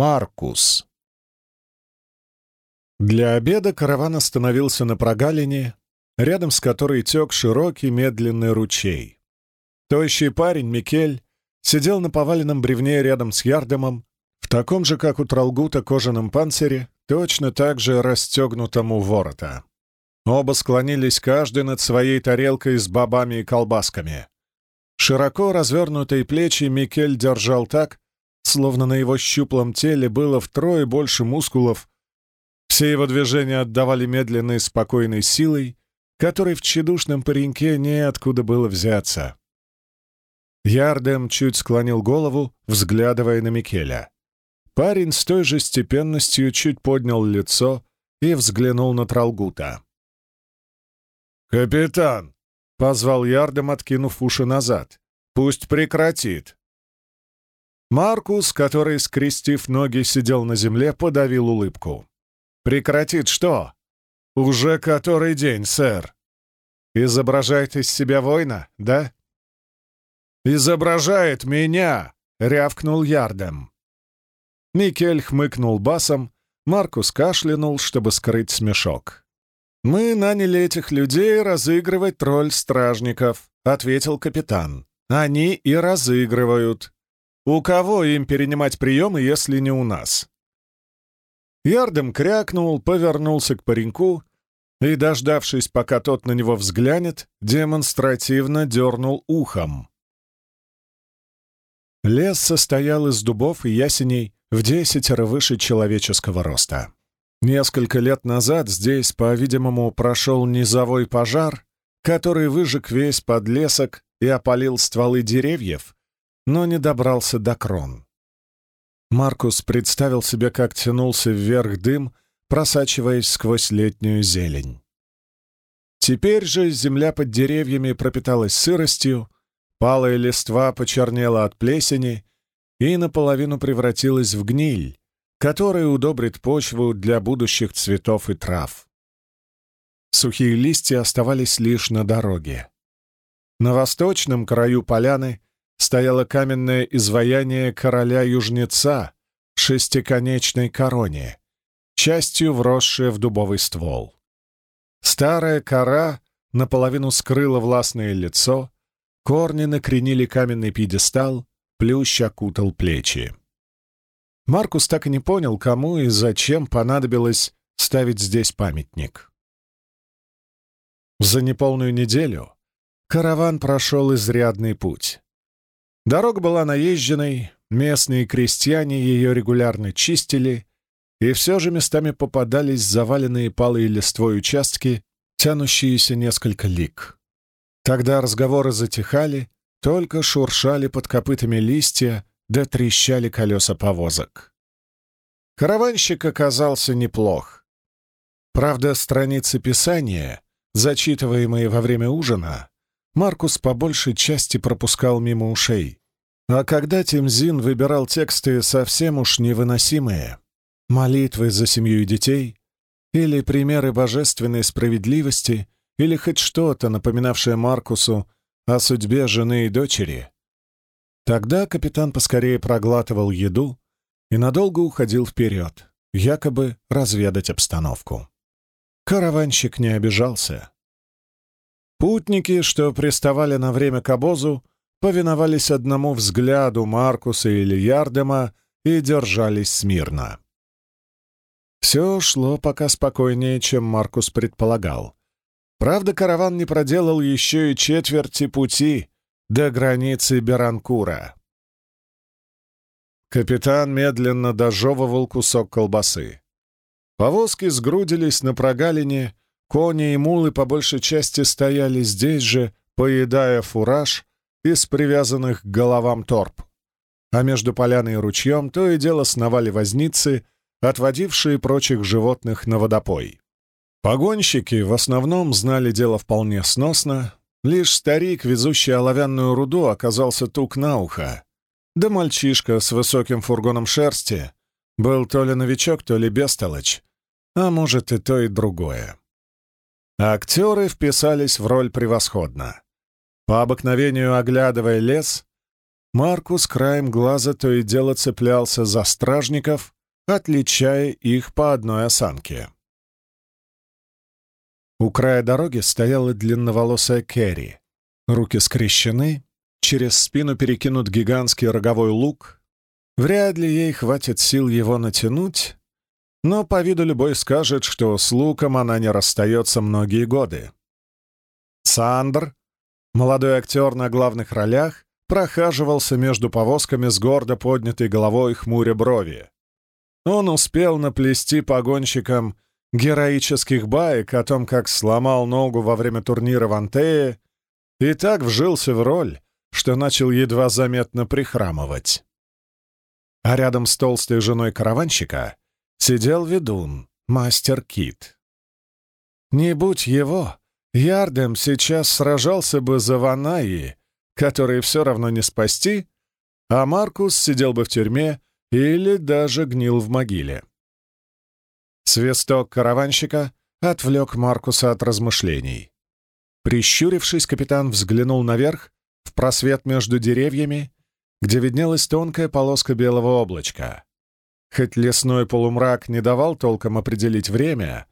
Маркус. Для обеда караван остановился на прогалине, рядом с которой тек широкий медленный ручей. Тощий парень, Микель, сидел на поваленном бревне рядом с Ярдемом, в таком же, как у Тралгута, кожаном панцире, точно так же расстегнутом ворота. Оба склонились каждый над своей тарелкой с бобами и колбасками. Широко развернутые плечи Микель держал так, словно на его щуплом теле было втрое больше мускулов. Все его движения отдавали медленной спокойной силой, которой в тщедушном пареньке неоткуда было взяться. Ярдем чуть склонил голову, взглядывая на Микеля. Парень с той же степенностью чуть поднял лицо и взглянул на Тралгута. «Капитан!» — позвал Ярдем, откинув уши назад. «Пусть прекратит!» Маркус, который, скрестив ноги, сидел на земле, подавил улыбку. «Прекратит что?» «Уже который день, сэр». «Изображает из себя воина, да?» «Изображает меня!» — рявкнул Ярдем. Микель хмыкнул басом, Маркус кашлянул, чтобы скрыть смешок. «Мы наняли этих людей разыгрывать роль стражников», — ответил капитан. «Они и разыгрывают. У кого им перенимать приемы, если не у нас?» Ярдем крякнул, повернулся к пареньку и, дождавшись, пока тот на него взглянет, демонстративно дернул ухом. Лес состоял из дубов и ясеней в десятеро выше человеческого роста. Несколько лет назад здесь, по-видимому, прошел низовой пожар, который выжег весь подлесок и опалил стволы деревьев, но не добрался до крон. Маркус представил себе, как тянулся вверх дым, просачиваясь сквозь летнюю зелень. Теперь же земля под деревьями пропиталась сыростью, палая листва почернела от плесени и наполовину превратилась в гниль, которая удобрит почву для будущих цветов и трав. Сухие листья оставались лишь на дороге. На восточном краю поляны стояло каменное изваяние короля-южнеца шестиконечной короне, частью вросшее в дубовый ствол. Старая кора наполовину скрыла властное лицо, корни накренили каменный пьедестал, плющ окутал плечи. Маркус так и не понял, кому и зачем понадобилось ставить здесь памятник. За неполную неделю караван прошел изрядный путь. Дорога была наезженной, местные крестьяне ее регулярно чистили, и все же местами попадались заваленные палые листвой участки, тянущиеся несколько лик. Тогда разговоры затихали, только шуршали под копытами листья, да трещали колеса повозок. Караванщик оказался неплох. Правда, страницы Писания, зачитываемые во время ужина, Маркус по большей части пропускал мимо ушей. А когда Тимзин выбирал тексты совсем уж невыносимые, молитвы за семью и детей, или примеры божественной справедливости, или хоть что-то, напоминавшее Маркусу о судьбе жены и дочери, тогда капитан поскорее проглатывал еду и надолго уходил вперед, якобы разведать обстановку. Караванщик не обижался. Путники, что приставали на время к обозу, повиновались одному взгляду Маркуса или Ярдема и держались смирно. Все шло пока спокойнее, чем Маркус предполагал. Правда, караван не проделал еще и четверти пути до границы Беранкура. Капитан медленно дожевывал кусок колбасы. Повозки сгрудились на прогалине, Кони и мулы по большей части стояли здесь же, поедая фураж из привязанных к головам торп. А между поляной и ручьем то и дело сновали возницы, отводившие прочих животных на водопой. Погонщики в основном знали дело вполне сносно, лишь старик, везущий оловянную руду, оказался тук на ухо. Да мальчишка с высоким фургоном шерсти был то ли новичок, то ли бестолочь, а может и то, и другое. Актеры вписались в роль превосходно. По обыкновению оглядывая лес, Маркус краем глаза то и дело цеплялся за стражников, отличая их по одной осанке. У края дороги стояла длинноволосая Керри. Руки скрещены, через спину перекинут гигантский роговой лук. Вряд ли ей хватит сил его натянуть, но по виду любой скажет, что с луком она не расстается многие годы. Сандр, молодой актер на главных ролях, прохаживался между повозками с гордо поднятой головой хмуря брови. Он успел наплести погонщикам героических баек о том, как сломал ногу во время турнира в Антее, и так вжился в роль, что начал едва заметно прихрамывать. А рядом с толстой женой караванщика сидел ведун, мастер Кит. Не будь его, Ярдем сейчас сражался бы за Ванаи, которые все равно не спасти, а Маркус сидел бы в тюрьме или даже гнил в могиле. Свисток караванщика отвлек Маркуса от размышлений. Прищурившись, капитан взглянул наверх, в просвет между деревьями, где виднелась тонкая полоска белого облачка. Хоть лесной полумрак не давал толком определить время,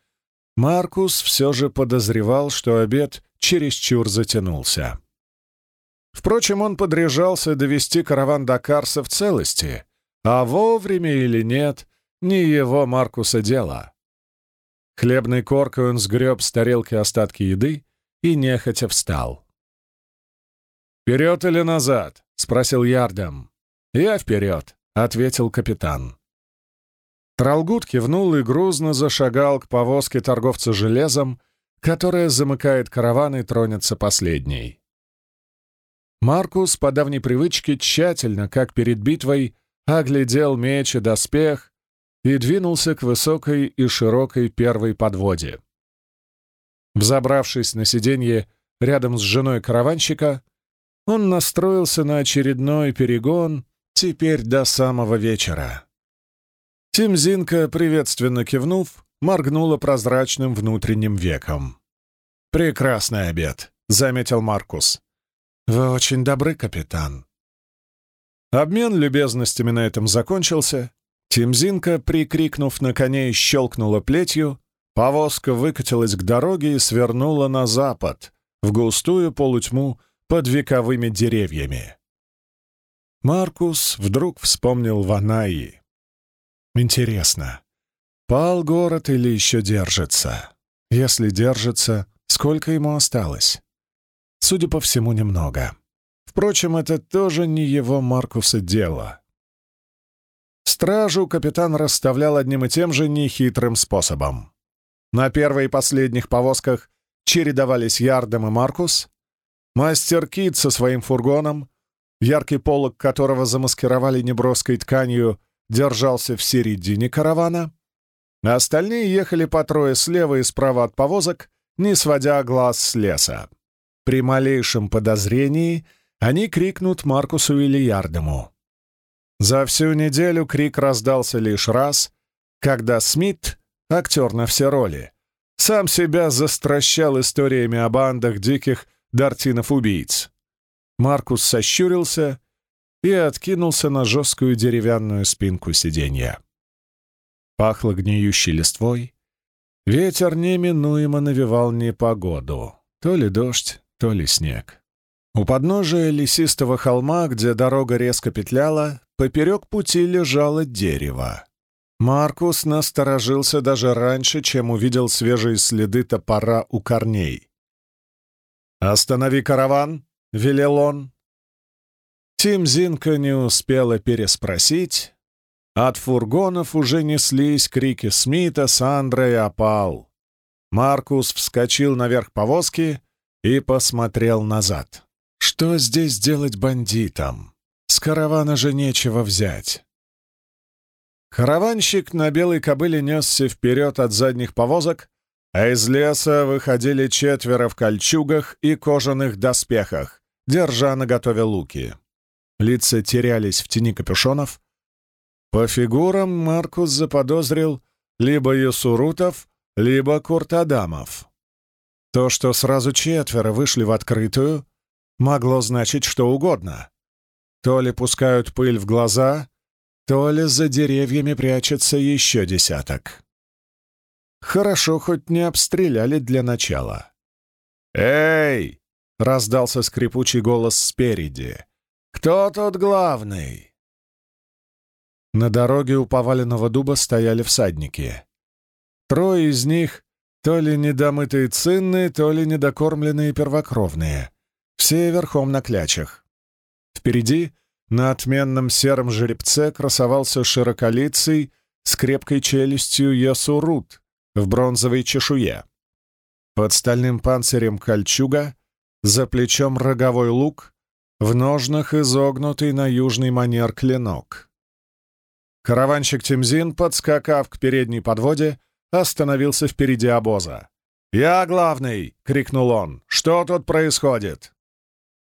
Маркус все же подозревал, что обед чересчур затянулся. Впрочем, он подряжался довести караван до Карса в целости, а вовремя или нет, не его Маркуса дело. Хлебной коркой он сгреб с тарелки остатки еды и нехотя встал. «Вперед или назад?» — спросил Ярдом. «Я вперед», — ответил капитан. Тралгут кивнул и грузно зашагал к повозке торговца железом, которая замыкает караван и тронется последней. Маркус, по давней привычке, тщательно, как перед битвой, оглядел меч и доспех и двинулся к высокой и широкой первой подводе. Взобравшись на сиденье рядом с женой караванщика, он настроился на очередной перегон теперь до самого вечера. Тимзинка, приветственно кивнув, моргнула прозрачным внутренним веком. «Прекрасный обед», — заметил Маркус. «Вы очень добры, капитан». Обмен любезностями на этом закончился. Тимзинка, прикрикнув на коней, щелкнула плетью, повозка выкатилась к дороге и свернула на запад, в густую полутьму под вековыми деревьями. Маркус вдруг вспомнил Ванаи. Интересно, пал город или еще держится? Если держится, сколько ему осталось? Судя по всему, немного. Впрочем, это тоже не его Маркуса дело. Стражу капитан расставлял одним и тем же нехитрым способом. На первой и последних повозках чередовались Ярдом и Маркус, мастер Кит со своим фургоном, яркий полог которого замаскировали неброской тканью держался в середине каравана, а остальные ехали по трое слева и справа от повозок, не сводя глаз с леса. При малейшем подозрении они крикнут Маркусу или Ярдему. За всю неделю крик раздался лишь раз, когда Смит, актер на все роли, сам себя застращал историями о бандах диких дартинов-убийц. Маркус сощурился и откинулся на жесткую деревянную спинку сиденья. Пахло гниющей листвой. Ветер неминуемо навевал непогоду. То ли дождь, то ли снег. У подножия лесистого холма, где дорога резко петляла, поперек пути лежало дерево. Маркус насторожился даже раньше, чем увидел свежие следы топора у корней. «Останови караван!» — велел он, Тим Зинка не успела переспросить. От фургонов уже неслись крики Смита, Сандра и Апал. Маркус вскочил наверх повозки и посмотрел назад. Что здесь делать бандитам? С каравана же нечего взять. Караванщик на белой кобыле несся вперед от задних повозок, а из леса выходили четверо в кольчугах и кожаных доспехах, держа наготове луки. Лица терялись в тени капюшонов. По фигурам Маркус заподозрил либо Юсурутов, либо Куртадамов. То, что сразу четверо вышли в открытую, могло значить что угодно. то ли пускают пыль в глаза, то ли за деревьями прячется еще десяток. Хорошо, хоть не обстреляли для начала. «Эй!» — раздался скрипучий голос спереди. «Кто тут главный?» На дороге у поваленного дуба стояли всадники. Трое из них — то ли недомытые цинны, то ли недокормленные первокровные. Все верхом на клячах. Впереди, на отменном сером жеребце, красовался широколицый с крепкой челюстью Ясурут в бронзовой чешуе. Под стальным панцирем кольчуга, за плечом роговой лук, в ножнах изогнутый на южный манер клинок. Караванщик Тимзин, подскакав к передней подводе, остановился впереди обоза. «Я главный!» — крикнул он. «Что тут происходит?»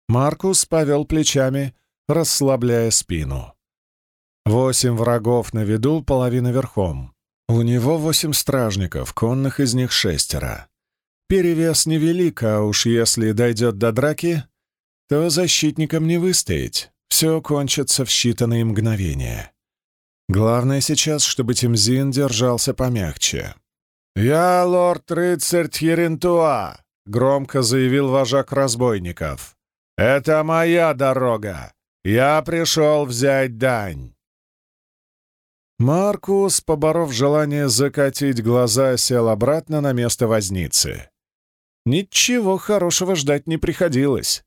Маркус повел плечами, расслабляя спину. Восемь врагов на виду, половина верхом. У него восемь стражников, конных из них шестеро. Перевес невелик, а уж если дойдет до драки, то защитникам не выстоять. Все кончится в считанные мгновения. Главное сейчас, чтобы Тимзин держался помягче. «Я лорд-рыцарь Тьерентуа», — громко заявил вожак разбойников. «Это моя дорога. Я пришел взять дань». Маркус, поборов желание закатить глаза, сел обратно на место возницы. Ничего хорошего ждать не приходилось.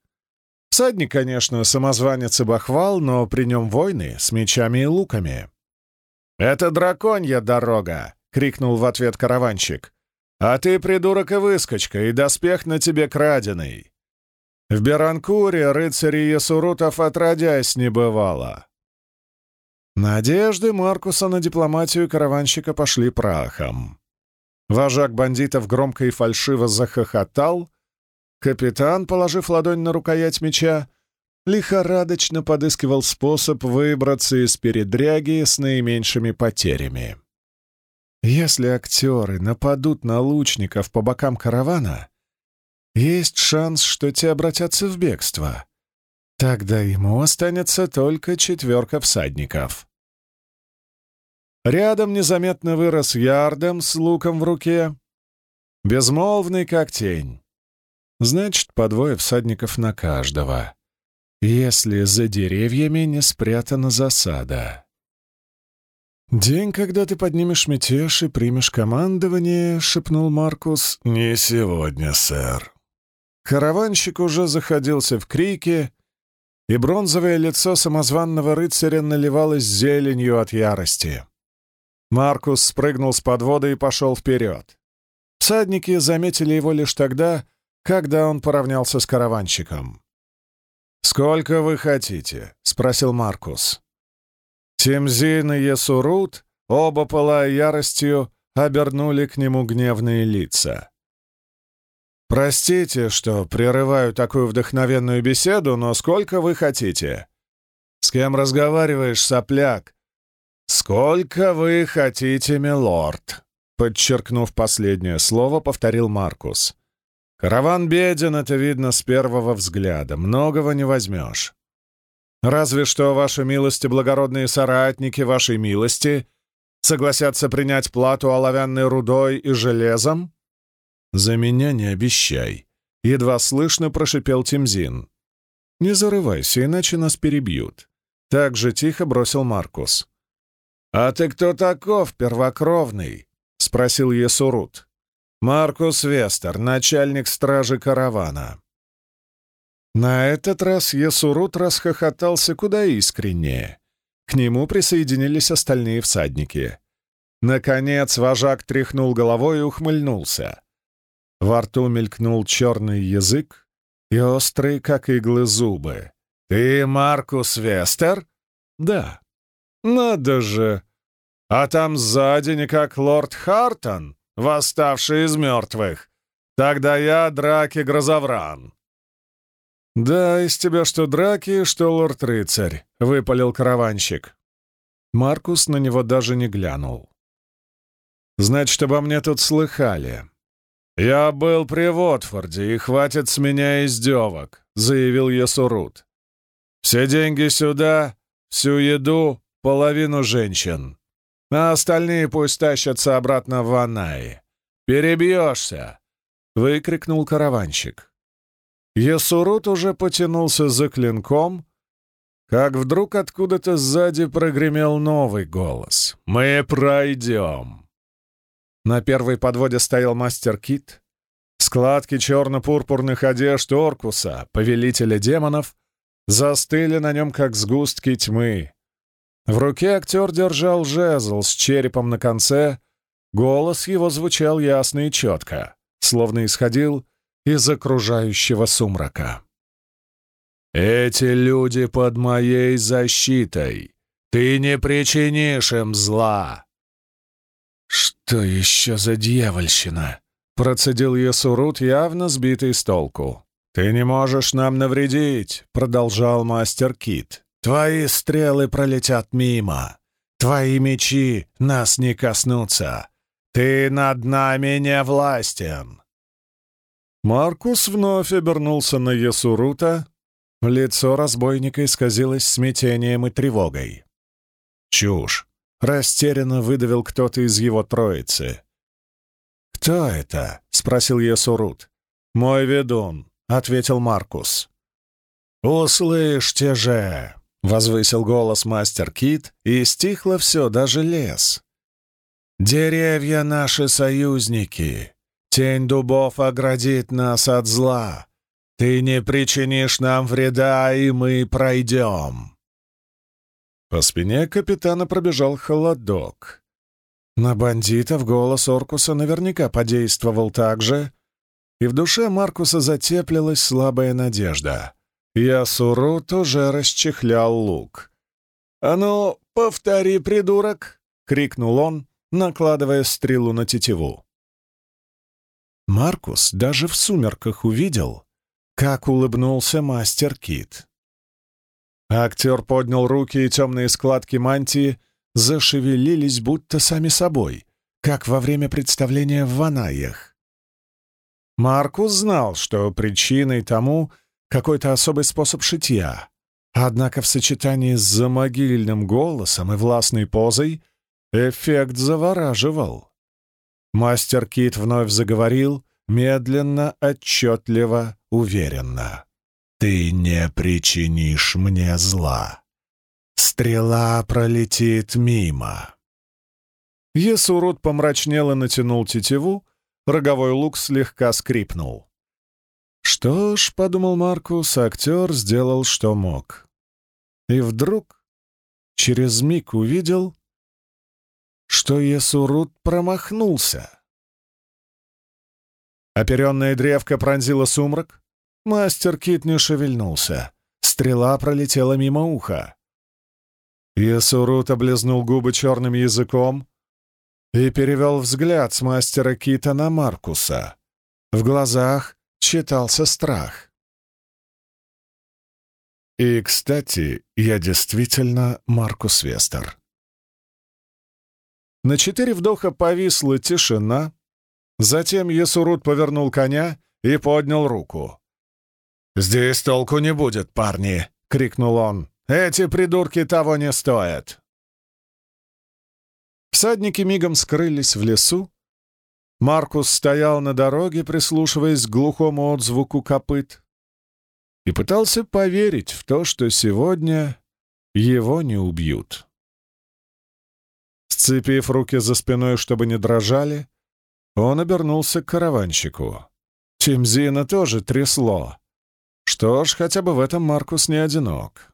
Всадник, конечно, самозванец и бахвал, но при нем войны с мечами и луками. «Это драконья дорога!» — крикнул в ответ караванщик. «А ты, придурок и выскочка, и доспех на тебе краденый!» В Беранкуре рыцарей Ясурутов отродясь не бывало. Надежды Маркуса на дипломатию караванщика пошли прахом. Вожак бандитов громко и фальшиво захохотал. Капитан, положив ладонь на рукоять меча, лихорадочно подыскивал способ выбраться из передряги с наименьшими потерями. Если актеры нападут на лучников по бокам каравана, есть шанс, что те обратятся в бегство. Тогда ему останется только четверка всадников. Рядом незаметно вырос Ярдем с луком в руке, безмолвный как тень. Значит, по двое всадников на каждого если за деревьями не спрятана засада. «День, когда ты поднимешь мятеж и примешь командование», — шепнул Маркус, — «не сегодня, сэр». Караванщик уже заходился в крике, и бронзовое лицо самозванного рыцаря наливалось зеленью от ярости. Маркус спрыгнул с подвода и пошел вперед. Всадники заметили его лишь тогда, когда он поравнялся с караванщиком. «Сколько вы хотите?» — спросил Маркус. Тимзин и Есурут, оба пылая яростью, обернули к нему гневные лица. «Простите, что прерываю такую вдохновенную беседу, но сколько вы хотите?» «С кем разговариваешь, сопляк?» «Сколько вы хотите, милорд?» Подчеркнув последнее слово, повторил Маркус. Караван беден, это видно с первого взгляда. Многого не возьмешь. Разве что, ваши милости, благородные соратники вашей милости, согласятся принять плату оловянной рудой и железом? За меня не обещай. Едва слышно прошипел Тимзин. Не зарывайся, иначе нас перебьют. Так же тихо бросил Маркус. «А ты кто таков, первокровный?» — спросил Есурут. Маркус Вестер, начальник стражи каравана. На этот раз Ясурут расхохотался куда искреннее. К нему присоединились остальные всадники. Наконец вожак тряхнул головой и ухмыльнулся. Во рту мелькнул черный язык и острые, как иглы, зубы. «Ты Маркус Вестер?» «Да». «Надо же! А там сзади не как лорд Хартон, восставший из мертвых. Тогда я Драки Грозовран». «Да, из тебя что драки, что лорд-рыцарь», — выпалил караванщик. Маркус на него даже не глянул. «Значит, обо мне тут слыхали. Я был при Вотфорде, и хватит с меня издевок», — заявил Ясурут. Все деньги сюда, всю еду, половину женщин. А остальные пусть тащатся обратно в Ванай. Перебьешься!» — выкрикнул караванщик. Есурут уже потянулся за клинком, как вдруг откуда-то сзади прогремел новый голос. «Мы пройдем!» На первой подводе стоял мастер Кит. Складки черно-пурпурных одежд Оркуса, повелителя демонов, застыли на нем, как сгустки тьмы. В руке актер держал жезл с черепом на конце, голос его звучал ясно и четко, словно исходил из окружающего сумрака. «Эти люди под моей защитой. Ты не причинишь им зла!» «Что еще за дьявольщина?» — процедил Ясурут, явно сбитый с толку. «Ты не можешь нам навредить», — продолжал мастер Кит. «Твои стрелы пролетят мимо. Твои мечи нас не коснутся. Ты над нами не властен». Маркус вновь обернулся на Ясурута. Лицо разбойника исказилось смятением и тревогой. «Чушь!» — растерянно выдавил кто-то из его троицы. «Кто это?» — спросил Ясурут. «Мой ведун», — ответил Маркус. «Услышьте же!» — возвысил голос мастер Кит, и стихло все, даже лес. «Деревья наши союзники. Тень дубов оградит нас от зла. Ты не причинишь нам вреда, и мы пройдем». По спине капитана пробежал холодок. На бандитов голос Оркуса наверняка подействовал так же, и в душе Маркуса затеплилась слабая надежда. Ясурут уже расчехлял лук. «А ну, повтори, придурок!» — крикнул он, накладывая стрелу на тетиву. Маркус даже в сумерках увидел, как улыбнулся мастер Кит. Актер поднял руки, и темные складки мантии зашевелились будто сами собой, как во время представления в Ванаях. Маркус знал, что причиной тому какой-то особый способ шитья, однако в сочетании с замогильным голосом и властной позой эффект завораживал. Мастер Кит вновь заговорил, медленно, отчетливо, уверенно. «Ты не причинишь мне зла. Стрела пролетит мимо». Есурут помрачнел и натянул тетиву, Роговой лук слегка скрипнул. «Что ж», — подумал Маркус, — актер сделал, что мог. И вдруг, через миг увидел, что Есурут промахнулся. Оперенная древка пронзила сумрак. Мастер Кит не шевельнулся. Стрела пролетела мимо уха. Есурут облизнул губы черным языком, и перевел взгляд с мастера Кита на Маркуса. В глазах читался страх. И, кстати, я действительно Маркус Вестер. На четыре вдоха повисла тишина, затем Есурут повернул коня и поднял руку. «Здесь толку не будет, парни!» — крикнул он. «Эти придурки того не стоят!» Всадники мигом скрылись в лесу. Маркус стоял на дороге, прислушиваясь к глухому отзвуку копыт, и пытался поверить в то, что сегодня его не убьют. Сцепив руки за спиной, чтобы не дрожали, он обернулся к караванщику. Тимзина тоже трясло. Что ж, хотя бы в этом Маркус не одинок.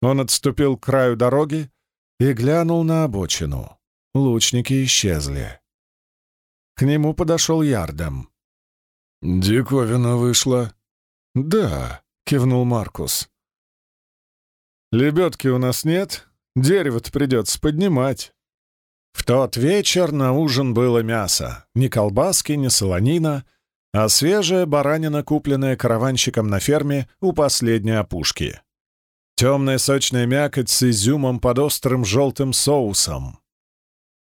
Он отступил к краю дороги и глянул на обочину. Лучники исчезли. К нему подошел Ярдом. «Диковина вышла». «Да», — кивнул Маркус. «Лебедки у нас нет, дерево-то придется поднимать». В тот вечер на ужин было мясо. Ни колбаски, ни солонина, а свежая баранина, купленная караванщиком на ферме у последней опушки. Темная сочная мякоть с изюмом под острым желтым соусом.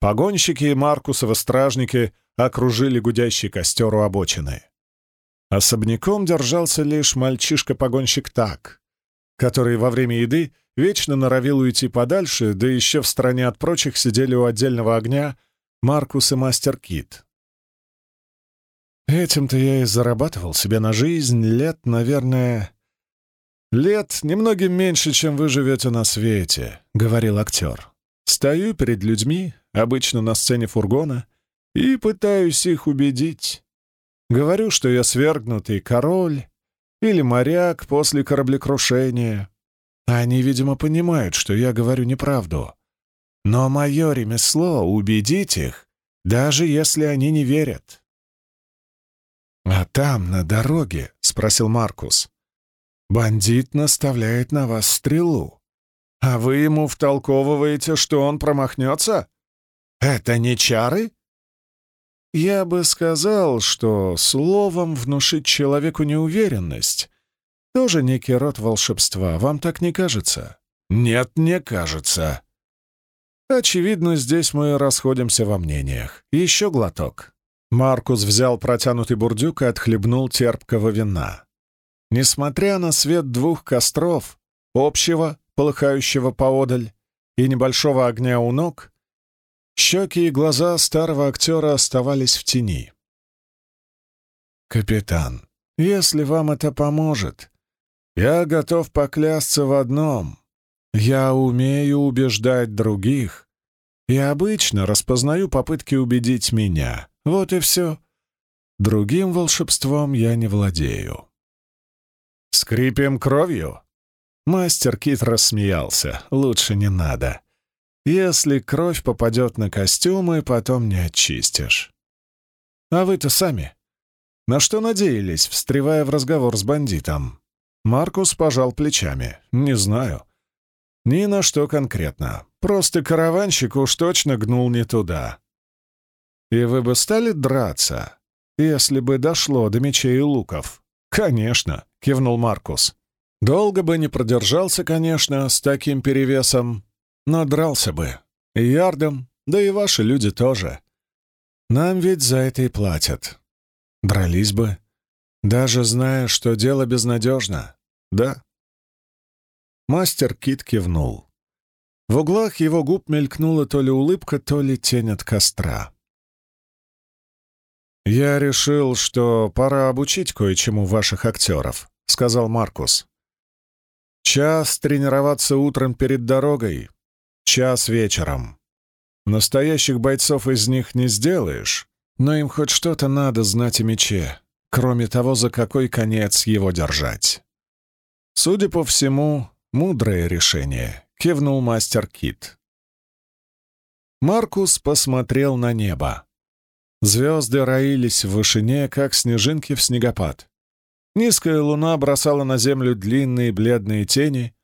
Погонщики и Маркусовы стражники окружили гудящий костер у обочины. Особняком держался лишь мальчишка-погонщик так, который во время еды вечно норовил уйти подальше, да еще в стороне от прочих сидели у отдельного огня Маркус и Мастер Кит. Этим-то я и зарабатывал себе на жизнь лет, наверное... Лет немногим меньше, чем вы живете на свете, — говорил актер. Стою перед людьми, обычно на сцене фургона, и пытаюсь их убедить. Говорю, что я свергнутый король или моряк после кораблекрушения. Они, видимо, понимают, что я говорю неправду. Но мое ремесло — убедить их, даже если они не верят. «А там, на дороге?» — спросил Маркус. «Бандит наставляет на вас стрелу. А вы ему втолковываете, что он промахнется? Это не чары?» Я бы сказал, что словом внушить человеку неуверенность — тоже некий род волшебства. Вам так не кажется? Нет, не кажется. Очевидно, здесь мы расходимся во мнениях. Еще глоток. Маркус взял протянутый бурдюк и отхлебнул терпкого вина. Несмотря на свет двух костров, общего, полыхающего поодаль, и небольшого огня у ног, Щеки и глаза старого актера оставались в тени. «Капитан, если вам это поможет, я готов поклясться в одном. Я умею убеждать других и обычно распознаю попытки убедить меня. Вот и все. Другим волшебством я не владею». «Скрипим кровью?» Мастер Кит рассмеялся. «Лучше не надо. Если кровь попадет на костюмы, потом не очистишь. А вы-то сами. На что надеялись, встревая в разговор с бандитом? Маркус пожал плечами. Не знаю. Ни на что конкретно. Просто караванщик уж точно гнул не туда. И вы бы стали драться, если бы дошло до мечей и луков? Конечно, кивнул Маркус. Долго бы не продержался, конечно, с таким перевесом, но дрался бы. И Ярдом, да и ваши люди тоже. Нам ведь за это и платят. Дрались бы, даже зная, что дело безнадежно. Да. Мастер Кит кивнул. В углах его губ мелькнула то ли улыбка, то ли тень от костра. «Я решил, что пора обучить кое-чему ваших актеров», — сказал Маркус. «Час тренироваться утром перед дорогой, Час вечером. Настоящих бойцов из них не сделаешь, но им хоть что-то надо знать о мече, кроме того, за какой конец его держать. Судя по всему, мудрое решение, кивнул мастер Кит. Маркус посмотрел на небо. Звезды роились в вышине, как снежинки в снегопад. Низкая луна бросала на землю длинные бледные тени,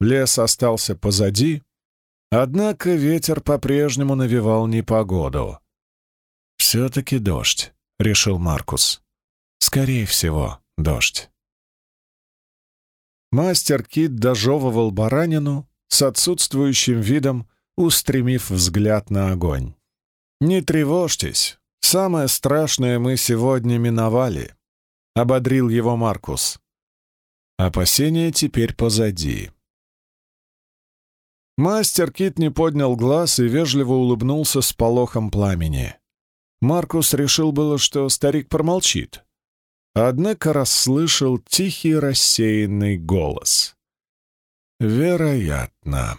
лес остался позади, Однако ветер по-прежнему навевал непогоду. «Все-таки дождь», — решил Маркус. «Скорее всего, дождь». Мастер Кит дожевывал баранину с отсутствующим видом, устремив взгляд на огонь. «Не тревожьтесь, самое страшное мы сегодня миновали», — ободрил его Маркус. «Опасения теперь позади». Мастер Кит не поднял глаз и вежливо улыбнулся с полохом пламени. Маркус решил было, что старик промолчит. Однако расслышал тихий рассеянный голос. «Вероятно»,